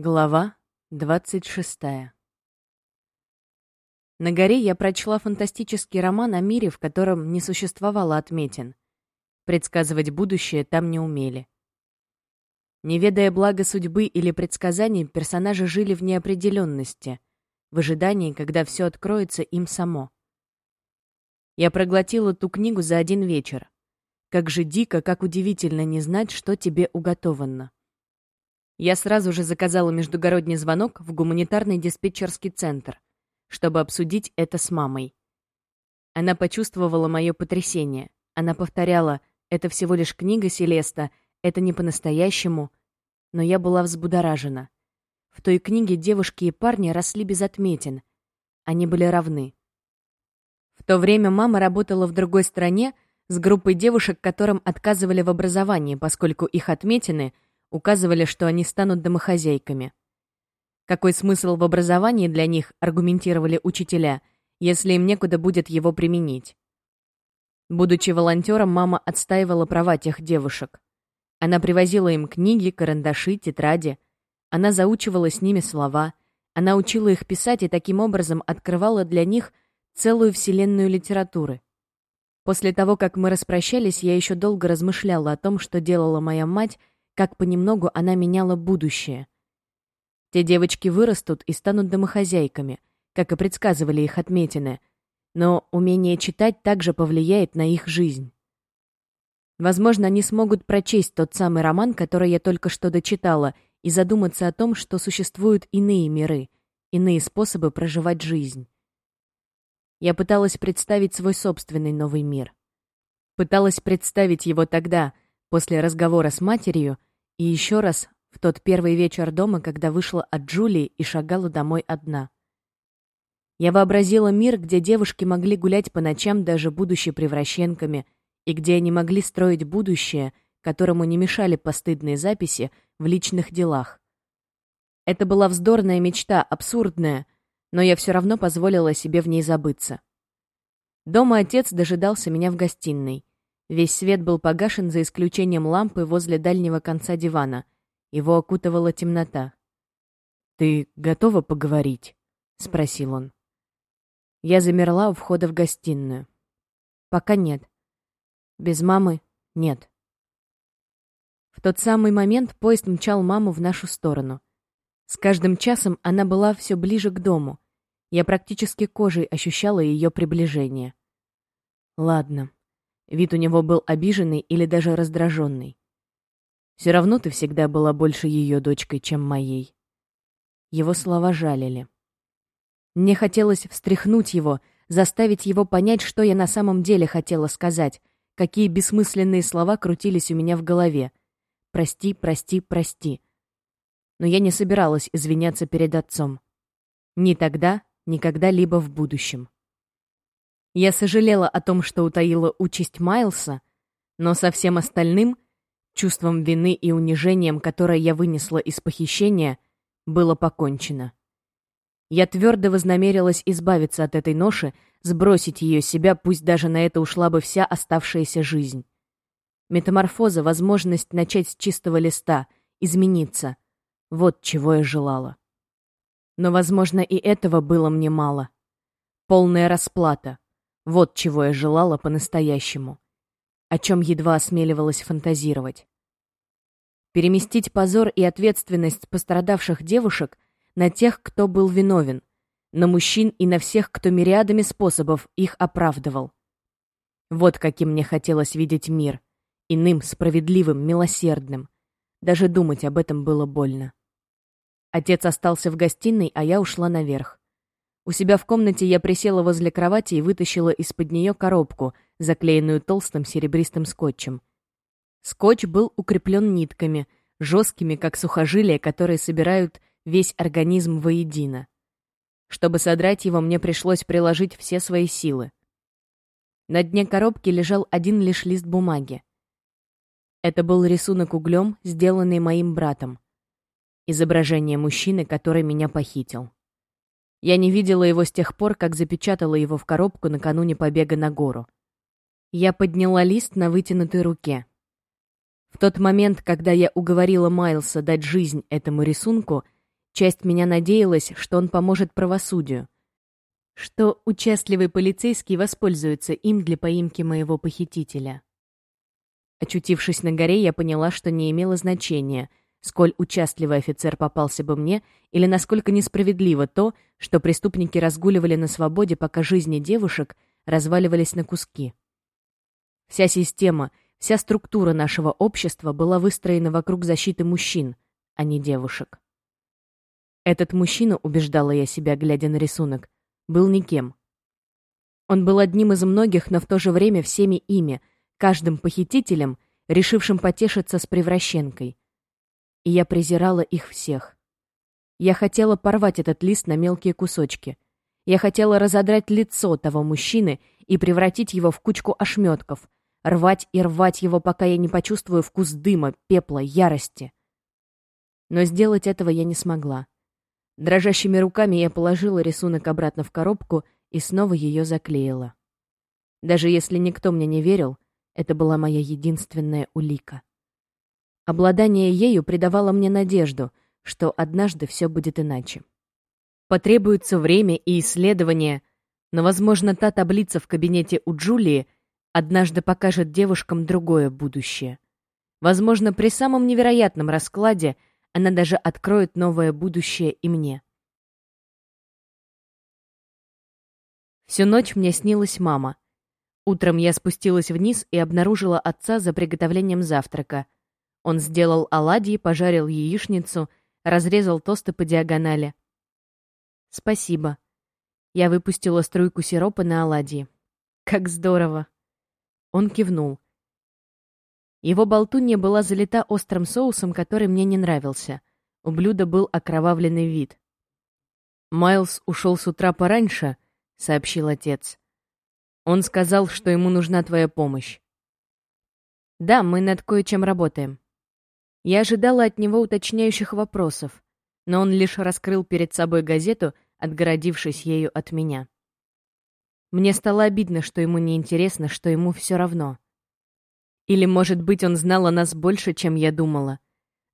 Глава 26 На горе я прочла фантастический роман о мире, в котором не существовало отметин. Предсказывать будущее там не умели. Не ведая блага судьбы или предсказаний, персонажи жили в неопределенности, в ожидании, когда все откроется им само. Я проглотила ту книгу за один вечер. Как же дико, как удивительно не знать, что тебе уготовано. Я сразу же заказала междугородний звонок в гуманитарный диспетчерский центр, чтобы обсудить это с мамой. Она почувствовала мое потрясение. Она повторяла, это всего лишь книга Селеста, это не по-настоящему. Но я была взбудоражена. В той книге девушки и парни росли без отметин. Они были равны. В то время мама работала в другой стране с группой девушек, которым отказывали в образовании, поскольку их отметины — указывали, что они станут домохозяйками. Какой смысл в образовании для них, аргументировали учителя, если им некуда будет его применить? Будучи волонтером, мама отстаивала права тех девушек. Она привозила им книги, карандаши, тетради. Она заучивала с ними слова. Она учила их писать и таким образом открывала для них целую вселенную литературы. После того, как мы распрощались, я еще долго размышляла о том, что делала моя мать, как понемногу она меняла будущее. Те девочки вырастут и станут домохозяйками, как и предсказывали их отметины, но умение читать также повлияет на их жизнь. Возможно, они смогут прочесть тот самый роман, который я только что дочитала, и задуматься о том, что существуют иные миры, иные способы проживать жизнь. Я пыталась представить свой собственный новый мир. Пыталась представить его тогда, после разговора с матерью, и еще раз в тот первый вечер дома, когда вышла от Джулии и шагала домой одна. Я вообразила мир, где девушки могли гулять по ночам, даже будучи превращенками, и где они могли строить будущее, которому не мешали постыдные записи в личных делах. Это была вздорная мечта, абсурдная, но я все равно позволила себе в ней забыться. Дома отец дожидался меня в гостиной. Весь свет был погашен за исключением лампы возле дальнего конца дивана. Его окутывала темнота. «Ты готова поговорить?» — спросил он. Я замерла у входа в гостиную. «Пока нет. Без мамы нет». В тот самый момент поезд мчал маму в нашу сторону. С каждым часом она была все ближе к дому. Я практически кожей ощущала ее приближение. «Ладно», Вид у него был обиженный или даже раздраженный. «Все равно ты всегда была больше ее дочкой, чем моей». Его слова жалили. Мне хотелось встряхнуть его, заставить его понять, что я на самом деле хотела сказать, какие бессмысленные слова крутились у меня в голове. «Прости, прости, прости». Но я не собиралась извиняться перед отцом. Ни тогда, ни когда-либо в будущем. Я сожалела о том, что утаила участь Майлса, но со всем остальным, чувством вины и унижением, которое я вынесла из похищения, было покончено. Я твердо вознамерилась избавиться от этой ноши, сбросить ее себя, пусть даже на это ушла бы вся оставшаяся жизнь. Метаморфоза, возможность начать с чистого листа, измениться. Вот чего я желала. Но, возможно, и этого было мне мало. Полная расплата, вот чего я желала по-настоящему. О чем едва осмеливалась фантазировать. Переместить позор и ответственность пострадавших девушек на тех, кто был виновен, на мужчин и на всех, кто мириадами способов их оправдывал. Вот каким мне хотелось видеть мир. Иным, справедливым, милосердным. Даже думать об этом было больно. Отец остался в гостиной, а я ушла наверх. У себя в комнате я присела возле кровати и вытащила из-под нее коробку, заклеенную толстым серебристым скотчем. Скотч был укреплен нитками, жесткими, как сухожилия, которые собирают весь организм воедино. Чтобы содрать его, мне пришлось приложить все свои силы. На дне коробки лежал один лишь лист бумаги. Это был рисунок углем, сделанный моим братом. Изображение мужчины, который меня похитил. Я не видела его с тех пор, как запечатала его в коробку накануне побега на гору. Я подняла лист на вытянутой руке. В тот момент, когда я уговорила Майлса дать жизнь этому рисунку, Часть меня надеялась, что он поможет правосудию, что участливый полицейский воспользуется им для поимки моего похитителя. Очутившись на горе, я поняла, что не имело значения, сколь участливый офицер попался бы мне, или насколько несправедливо то, что преступники разгуливали на свободе, пока жизни девушек разваливались на куски. Вся система, вся структура нашего общества была выстроена вокруг защиты мужчин, а не девушек. Этот мужчина, убеждала я себя, глядя на рисунок, был никем. Он был одним из многих, но в то же время всеми ими, каждым похитителем, решившим потешиться с превращенкой. И я презирала их всех. Я хотела порвать этот лист на мелкие кусочки. Я хотела разодрать лицо того мужчины и превратить его в кучку ошметков, рвать и рвать его, пока я не почувствую вкус дыма, пепла, ярости. Но сделать этого я не смогла. Дрожащими руками я положила рисунок обратно в коробку и снова ее заклеила. Даже если никто мне не верил, это была моя единственная улика. Обладание ею придавало мне надежду, что однажды все будет иначе. Потребуется время и исследование, но, возможно, та таблица в кабинете у Джулии однажды покажет девушкам другое будущее. Возможно, при самом невероятном раскладе — она даже откроет новое будущее и мне. Всю ночь мне снилась мама. Утром я спустилась вниз и обнаружила отца за приготовлением завтрака. Он сделал оладьи, пожарил яичницу, разрезал тосты по диагонали. «Спасибо». Я выпустила струйку сиропа на оладьи. «Как здорово!» Он кивнул. Его болтунья была залита острым соусом, который мне не нравился. У блюда был окровавленный вид. «Майлз ушел с утра пораньше», — сообщил отец. «Он сказал, что ему нужна твоя помощь». «Да, мы над кое-чем работаем». Я ожидала от него уточняющих вопросов, но он лишь раскрыл перед собой газету, отгородившись ею от меня. Мне стало обидно, что ему не интересно, что ему все равно. Или, может быть, он знал о нас больше, чем я думала.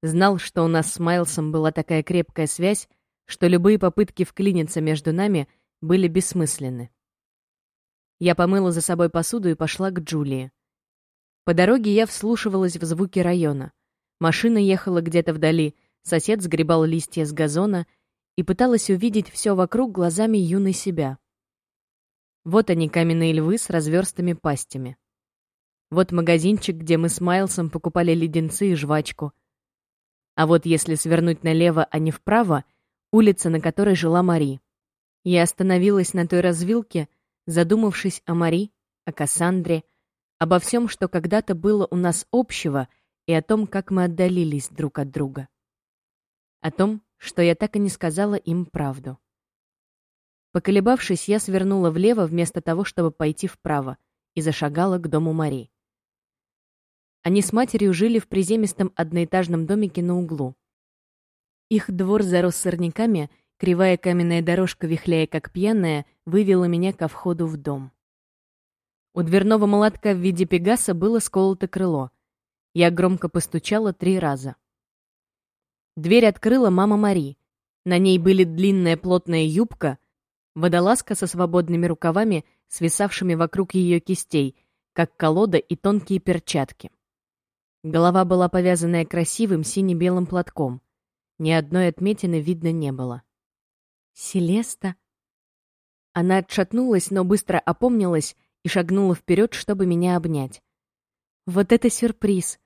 Знал, что у нас с Майлсом была такая крепкая связь, что любые попытки вклиниться между нами были бессмысленны. Я помыла за собой посуду и пошла к Джулии. По дороге я вслушивалась в звуки района. Машина ехала где-то вдали, сосед сгребал листья с газона и пыталась увидеть все вокруг глазами юной себя. Вот они, каменные львы с разверстыми пастями. Вот магазинчик, где мы с Майлсом покупали леденцы и жвачку. А вот если свернуть налево, а не вправо, улица, на которой жила Мари. Я остановилась на той развилке, задумавшись о Мари, о Кассандре, обо всем, что когда-то было у нас общего, и о том, как мы отдалились друг от друга. О том, что я так и не сказала им правду. Поколебавшись, я свернула влево вместо того, чтобы пойти вправо, и зашагала к дому Мари. Они с матерью жили в приземистом одноэтажном домике на углу. Их двор зарос сорняками, кривая каменная дорожка, вихляя как пьяная, вывела меня ко входу в дом. У дверного молотка в виде пегаса было сколото крыло. Я громко постучала три раза. Дверь открыла мама Мари. На ней были длинная плотная юбка, водолазка со свободными рукавами, свисавшими вокруг ее кистей, как колода и тонкие перчатки. Голова была повязанная красивым сине-белым платком. Ни одной отметины видно не было. «Селеста?» Она отшатнулась, но быстро опомнилась и шагнула вперед, чтобы меня обнять. «Вот это сюрприз!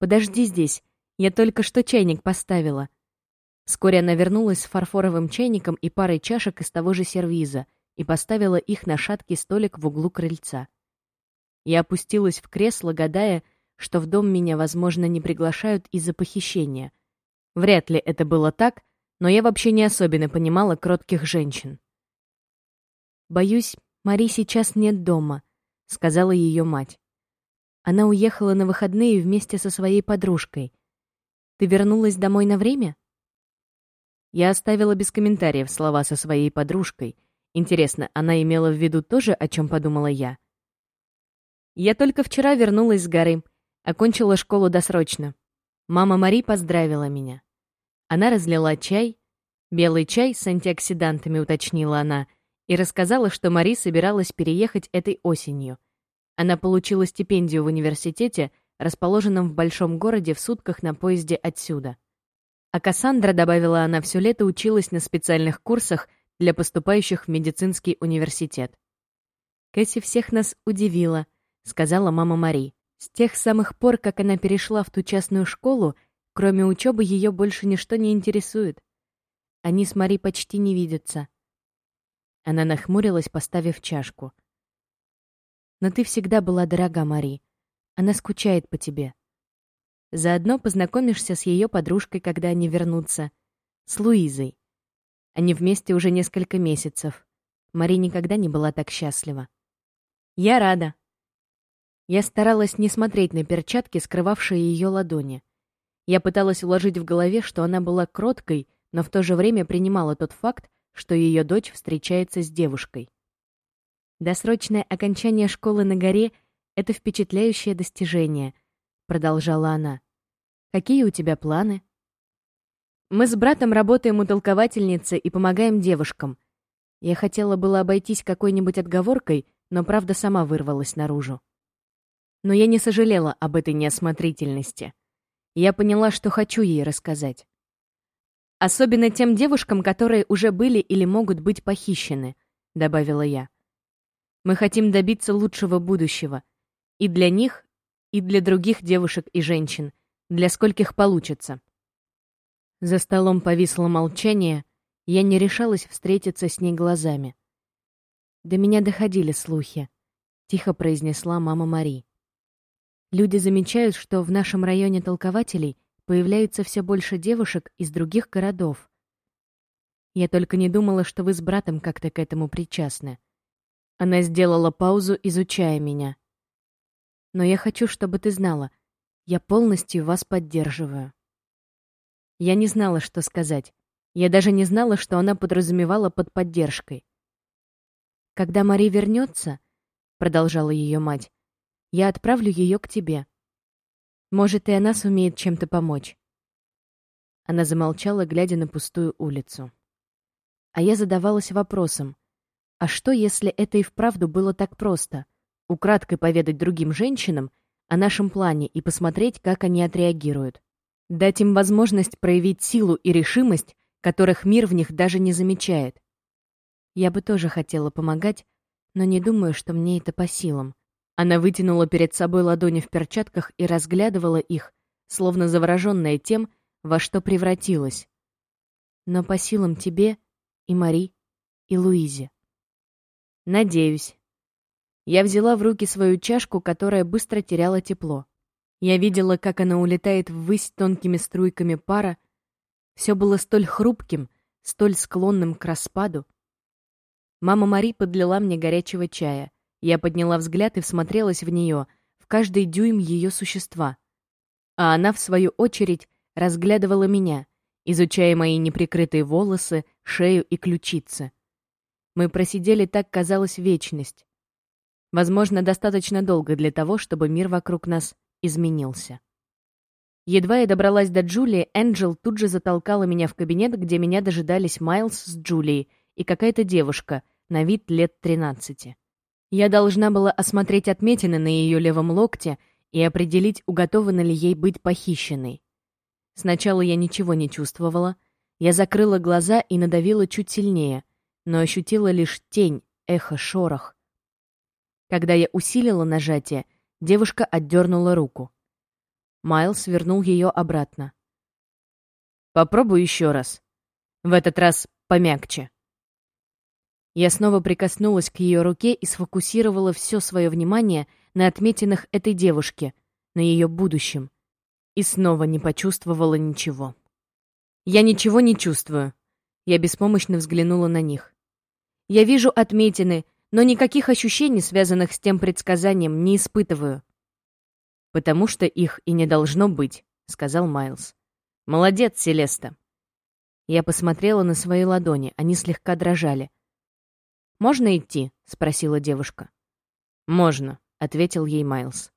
Подожди здесь, я только что чайник поставила». Вскоре она вернулась с фарфоровым чайником и парой чашек из того же сервиза и поставила их на шаткий столик в углу крыльца. Я опустилась в кресло, гадая, что в дом меня, возможно, не приглашают из-за похищения. Вряд ли это было так, но я вообще не особенно понимала кротких женщин. «Боюсь, Мари сейчас нет дома», — сказала ее мать. Она уехала на выходные вместе со своей подружкой. Ты вернулась домой на время? Я оставила без комментариев слова со своей подружкой. Интересно, она имела в виду то же, о чем подумала я? Я только вчера вернулась с горы. Окончила школу досрочно. Мама Мари поздравила меня. Она разлила чай, «Белый чай с антиоксидантами», — уточнила она, и рассказала, что Мари собиралась переехать этой осенью. Она получила стипендию в университете, расположенном в большом городе в сутках на поезде отсюда. А Кассандра, добавила она, все лето училась на специальных курсах для поступающих в медицинский университет. «Кэсси всех нас удивила», — сказала мама Мари. С тех самых пор, как она перешла в ту частную школу, кроме учебы ее больше ничто не интересует. Они с Мари почти не видятся. Она нахмурилась, поставив чашку. «Но ты всегда была дорога, Мари. Она скучает по тебе. Заодно познакомишься с ее подружкой, когда они вернутся. С Луизой. Они вместе уже несколько месяцев. Мари никогда не была так счастлива. Я рада. Я старалась не смотреть на перчатки, скрывавшие ее ладони. Я пыталась уложить в голове, что она была кроткой, но в то же время принимала тот факт, что ее дочь встречается с девушкой. «Досрочное окончание школы на горе — это впечатляющее достижение», — продолжала она. «Какие у тебя планы?» «Мы с братом работаем у толковательницы и помогаем девушкам. Я хотела было обойтись какой-нибудь отговоркой, но правда сама вырвалась наружу. Но я не сожалела об этой неосмотрительности. Я поняла, что хочу ей рассказать. Особенно тем девушкам, которые уже были или могут быть похищены, добавила я. Мы хотим добиться лучшего будущего. И для них, и для других девушек и женщин, для скольких получится. За столом повисло молчание, я не решалась встретиться с ней глазами. До меня доходили слухи, тихо произнесла мама Мари. Люди замечают, что в нашем районе толкователей появляется все больше девушек из других городов. Я только не думала, что вы с братом как-то к этому причастны. Она сделала паузу, изучая меня. Но я хочу, чтобы ты знала, я полностью вас поддерживаю. Я не знала, что сказать. Я даже не знала, что она подразумевала под поддержкой. Когда Мари вернется, продолжала ее мать, я отправлю ее к тебе. Может, и она сумеет чем-то помочь. Она замолчала, глядя на пустую улицу. А я задавалась вопросом, а что, если это и вправду было так просто? Украдкой поведать другим женщинам о нашем плане и посмотреть, как они отреагируют. Дать им возможность проявить силу и решимость, которых мир в них даже не замечает. Я бы тоже хотела помогать, но не думаю, что мне это по силам. Она вытянула перед собой ладони в перчатках и разглядывала их, словно завороженная тем, во что превратилась. Но по силам тебе и Мари, и Луизе. Надеюсь. Я взяла в руки свою чашку, которая быстро теряла тепло. Я видела, как она улетает ввысь тонкими струйками пара. Все было столь хрупким, столь склонным к распаду. Мама Мари подлила мне горячего чая — я подняла взгляд и всмотрелась в нее, в каждый дюйм ее существа. А она, в свою очередь, разглядывала меня, изучая мои неприкрытые волосы, шею и ключицы. Мы просидели так, казалось, вечность. Возможно, достаточно долго для того, чтобы мир вокруг нас изменился. Едва я добралась до Джулии, Энджел тут же затолкала меня в кабинет, где меня дожидались Майлз с Джулией и какая-то девушка, на вид лет тринадцати. Я должна была осмотреть отметины на ее левом локте и определить, уготована ли ей быть похищенной. Сначала я ничего не чувствовала. Я закрыла глаза и надавила чуть сильнее, но ощутила лишь тень, эхо, шорох. Когда я усилила нажатие, девушка отдернула руку. Майлз вернул ее обратно. «Попробуй еще раз. В этот раз помягче». Я снова прикоснулась к ее руке и сфокусировала все свое внимание на отметинах этой девушки, на ее будущем. И снова не почувствовала ничего. «Я ничего не чувствую». Я беспомощно взглянула на них. «Я вижу отметины, но никаких ощущений, связанных с тем предсказанием, не испытываю». «Потому что их и не должно быть», — сказал Майлз. «Молодец, Селеста». Я посмотрела на свои ладони, они слегка дрожали. «Можно идти?» — спросила девушка. «Можно», — ответил ей Майлз.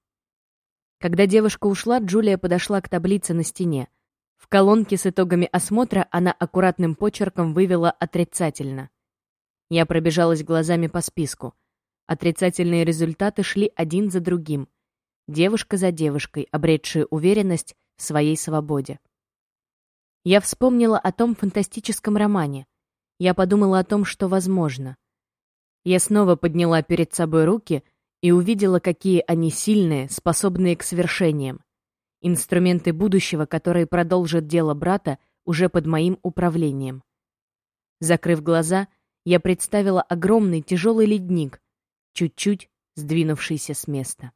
Когда девушка ушла, Джулия подошла к таблице на стене. В колонке с итогами осмотра она аккуратным почерком вывела «отрицательно». Я пробежалась глазами по списку. Отрицательные результаты шли один за другим. Девушка за девушкой, обретшие уверенность в своей свободе. Я вспомнила о том фантастическом романе. Я подумала о том, что возможно. Я снова подняла перед собой руки и увидела, какие они сильные, способные к свершениям. Инструменты будущего, которые продолжат дело брата уже под моим управлением. Закрыв глаза, я представила огромный тяжелый ледник, чуть-чуть сдвинувшийся с места.